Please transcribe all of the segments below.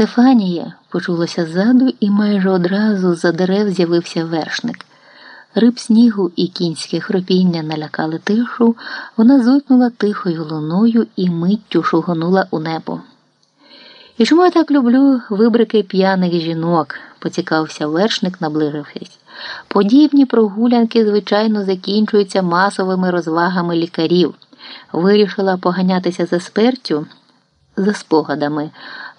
Стефанія почулося ззаду, і майже одразу за дерев з'явився вершник. Риб снігу і кінське хропіння налякали тишу, вона зойкнула тихою луною і миттю шугонула у небо. І чому я так люблю вибрики п'яних жінок? поцікавився вершник, наближившись. Подібні прогулянки, звичайно, закінчуються масовими розвагами лікарів. Вирішила поганятися за спертю, за спогадами.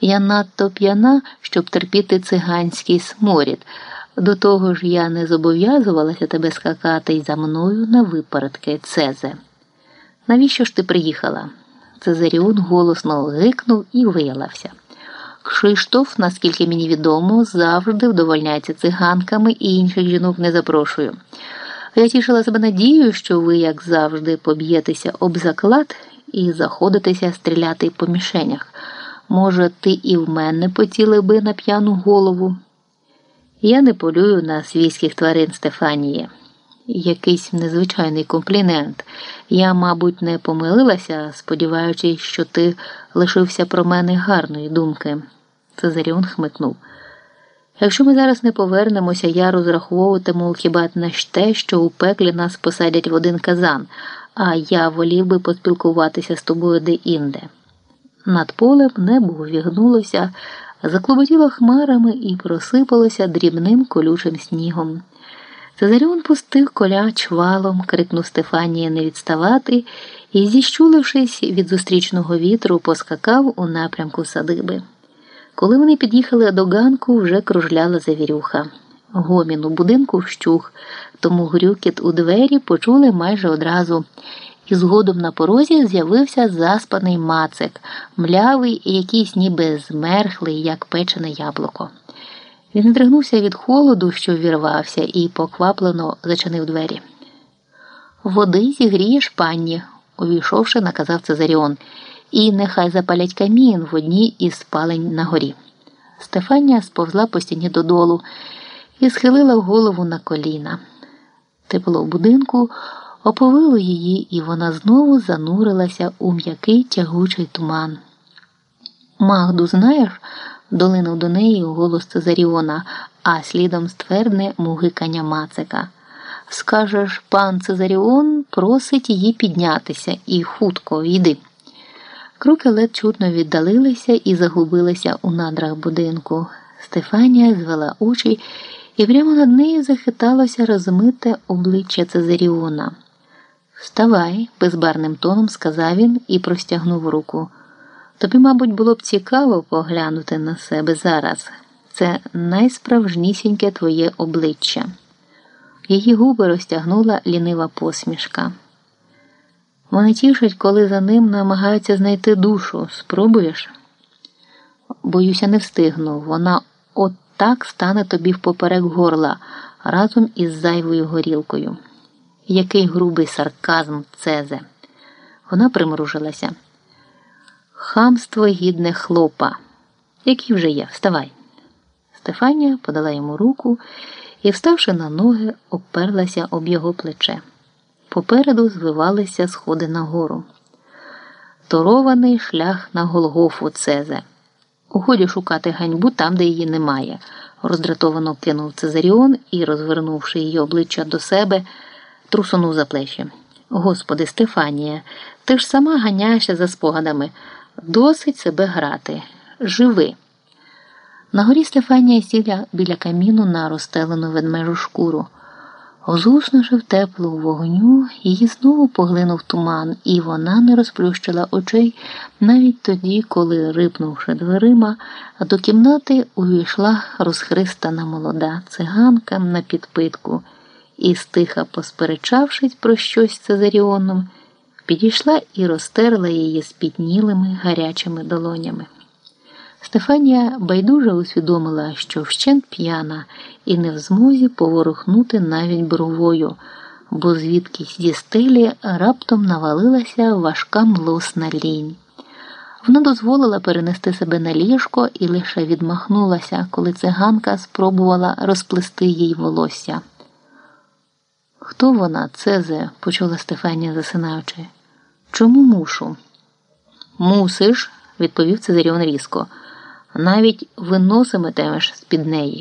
Я надто п'яна, щоб терпіти циганський сморід. До того ж, я не зобов'язувалася тебе скакати й за мною на випередки, Цезе. Навіщо ж ти приїхала? Цезаріон голосно гикнув і виявився. Кшиштоф, наскільки мені відомо, завжди вдовольняється циганками і інших жінок не запрошую. Я тішила себе надією, що ви, як завжди, поб'єтеся об заклад і заходитеся стріляти по мішенях. Може, ти і в мене поцілив би на п'яну голову? Я не полюю на свійських тварин Стефанії. Якийсь незвичайний комплімент. Я, мабуть, не помилилася, сподіваючись, що ти лишився про мене гарної думки. Цезаріон хмикнув. Якщо ми зараз не повернемося, я розраховуватиму хіба на те, що у пеклі нас посадять в один казан, а я волів би поспілкуватися з тобою де-інде. Над полем небо увігнулося, заклоботіло хмарами і просипалося дрібним колючим снігом. Цезаріон пустив коля чвалом, крикнув Стефанія не відставати і, зіщулившись від зустрічного вітру, поскакав у напрямку садиби. Коли вони під'їхали до ганку, вже кружляла завірюха. Гомін у будинку вщух, тому грюкіт у двері почули майже одразу. І згодом на порозі з'явився заспаний мацик, млявий і якийсь ніби змерхлий, як печене яблуко. Він здригнувся від холоду, що ввірвався, і покваплено зачинив двері. Води зігрієш панні, увійшовши, наказав Цезаріон, і нехай запалять камін в одній із спалень на горі. Стефанія сповзла по стіні додолу і схилила голову на коліна. Тепло в будинку оповило її, і вона знову занурилася у м'який тягучий туман. Магду, знаєш? долинув до неї голос Цезаріона, а слідом ствердне мугикання Мацика. Скажеш, пан Цезаріон просить її піднятися і хутко йди. Кроки ледь чутно віддалилися і загубилися у надрах будинку. Стефанія звела очі, і прямо над нею захиталося розмите обличчя Цезаріона. Вставай, безбарним тоном сказав він і простягнув руку. Тобі, мабуть, було б цікаво поглянути на себе зараз. Це найсправжнісіньке твоє обличчя. Її губи розтягнула лінива посмішка. Вони тішать, коли за ним намагаються знайти душу. Спробуєш? Боюся, не встигну. Вона от так стане тобі впоперек горла разом із зайвою горілкою. Який грубий сарказм, Цезе. Вона примружилася. Хамство гідне хлопа, який вже є, вставай. Стефанія подала йому руку і, вставши на ноги, оперлася об його плече. Попереду звивалися сходи нагору. Торований шлях на Голгофу Цезе. Уході шукати ганьбу там, де її немає, роздратовано кинув Цезаріон і, розвернувши її обличчя до себе, трусунув за плечі. Господи, Стефанія, ти ж сама ганяєшся за спогадами. Досить себе грати. Живи. На горі Стефанія сіла біля каміну на розстелену ведмежу шкуру. Озуснувши теплу вогню, її знову поглинув туман, і вона не розплющила очей навіть тоді, коли, рипнувши дверима, до кімнати увійшла розхристана молода циганка на підпитку і, стиха посперечавшись про щось Цезаріоном, підійшла і розтерла її спітнілими гарячими долонями. Стефанія байдуже усвідомила, що вщент п'яна і не в змозі поворухнути навіть бровою, бо звідкись зі стелі раптом навалилася важка млосна лінь. Вона дозволила перенести себе на ліжко і лише відмахнулася, коли циганка спробувала розплести їй волосся. Хто вона, Цезе? почула Стефанія, засинаючи. Чому мушу? Мусиш, відповів Цезаріон різко. Навіть виносиметимеш з під неї.